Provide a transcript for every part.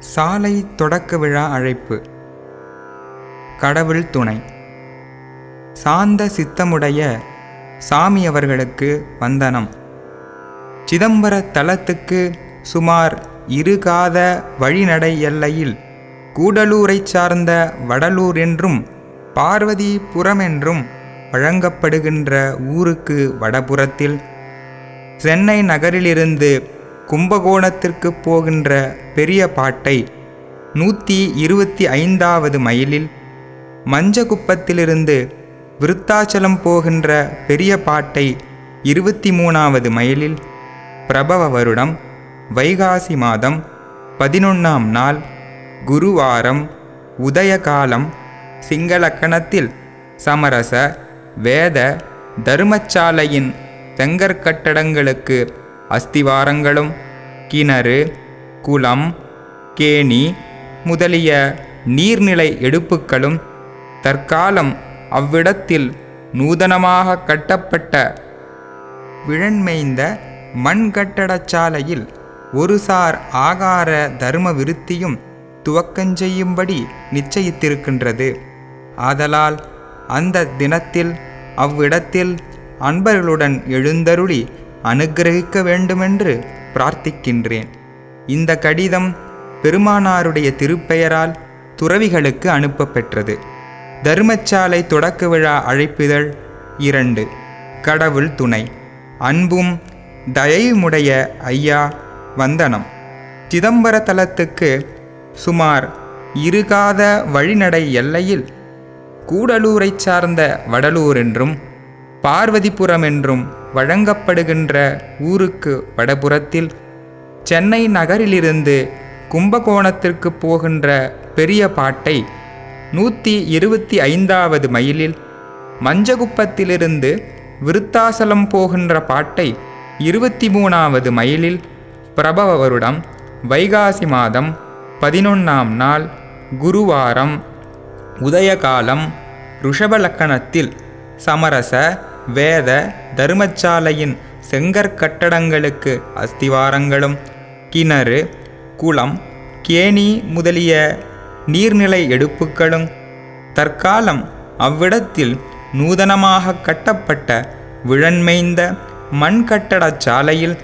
சாலை தொடக்க விழா அழைப்பு. கடவுள் துணை. சாந்த சித்தமுடைய சாமி அவர்களுக்கு வந்தனம். சிதம்பர தலத்துக்கு சுமார் இருகாத வழிநடை எல்லையில் கூடலூரைச் சார்ந்த வடலூர் என்றும் பார்வதிபுரம் என்றும் வழங்கப்படுகின்ற ஊருக்கு வடபுறத்தில் சென்னை நகரிலிருந்து கும்பகோணத்திற்கு போகின்ற பெரிய பாட்டை நூற்றி இருபத்தி ஐந்தாவது மைலில் மஞ்சகுப்பத்திலிருந்து விருத்தாச்சலம் போகின்ற பெரிய பாட்டை இருபத்தி மூணாவது மைலில் பிரபவ வருடம் வைகாசி மாதம் பதினொன்றாம் நாள் குருவாரம் உதயகாலம் சிங்களக்கணத்தில் சமரச வேத தர்மச்சாலையின் செங்கற்கட்டடங்களுக்கு அஸ்திவாரங்களும் கிணறு குளம் கேணி முதலிய நீர்நிலை எடுப்புக்களும் தற்காலம் அவ்விடத்தில் நூதனமாக கட்டப்பட்ட விழன்மைந்த மண் ஒருசார் ஆகார தர்ம விருத்தியும் துவக்கஞ்செய்யும்படி நிச்சயித்திருக்கின்றது. ஆதலால் அந்த தினத்தில் அவ்விடத்தில் அன்பர்களுடன் எழுந்தருளி அனுக்கிரகிக்க வேண்டுமென்று பிரார்த்திக்கின்றேன். இந்த கடிதம் பெருமானாருடைய திருப்பெயரால் துறவிகளுக்கு அனுப்பப்பெற்றது. தர்மச்சாலை தொடக்க விழா அழைப்பிதழ் இரண்டு. கடவுள் துணை. அன்பும் தயவுமுடைய ஐயா வந்தனம். சிதம்பர தலத்துக்கு சுமார் இருகாத வழிநடை எல்லையில் கூடலூரைச் சார்ந்த வடலூர் என்றும் பார்வதிபுரம் என்றும் வழங்கப்படுகின்ற ஊருக்கு வடபுறத்தில் சென்னை நகரிலிருந்து கும்பகோணத்திற்கு போகின்ற பெரிய பாட்டை நூற்றி இருபத்தி ஐந்தாவது மைலில் மஞ்சகுப்பத்திலிருந்து விருத்தாசலம் போகின்ற பாட்டை இருபத்தி மூணாவது மைலில் பிரபவ வருடம் வைகாசி மாதம் பதினொன்றாம் நாள் குருவாரம் உதயகாலம் ருஷபலக்கணத்தில் சமரச வேத தர்மச்சாலையின் செங்கற்கட்டடங்களுக்கு அஸ்திவாரங்களும் கிணறு குளம் கேணி முதலிய நீர்நிலை எடுப்புக்களும் தற்காலம் அவ்விடத்தில் நூதனமாக கட்டப்பட்ட விழன்மைந்த மண் சாலையில்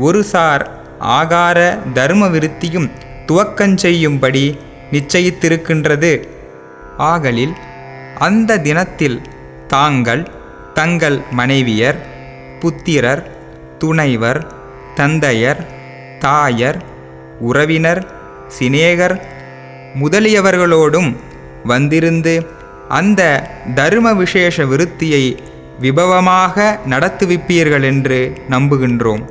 ஒருசார் ஆகார தர்ம விருத்தியும் துவக்கஞ்செய்யும்படி நிச்சயித்திருக்கின்றது. ஆகலில் அந்த தினத்தில் தாங்கள் தங்கள் மனைவியர் புத்திரர் துணைவர் தந்தையர் தாயர் உறவினர் சிநேகர் முதலியவர்களோடும் வந்திருந்து அந்த தர்ம விசேஷ விருத்தியை விபவமாக நடத்துவிப்பீர்கள் என்று நம்புகின்றோம்.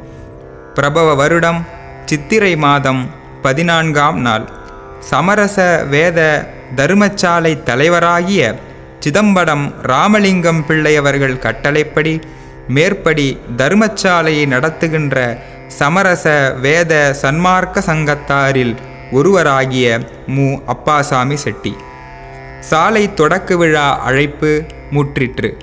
பிரபவ வருடம் சித்திரை மாதம் பதினான்காம் நாள். சமரச வேத தர்மச்சாலை தலைவராகிய சிதம்பரம் ராமலிங்கம் பிள்ளையவர்கள் கட்டளைப்படி மேற்படி தர்மச்சாலையை நடத்துகின்ற சமரச வேத சன்மார்க்க சங்கத்தாரில் ஒருவராகிய மு. அப்பாசாமி செட்டி. சாலை தொடக்க விழா அழைப்பு முற்றிற்று.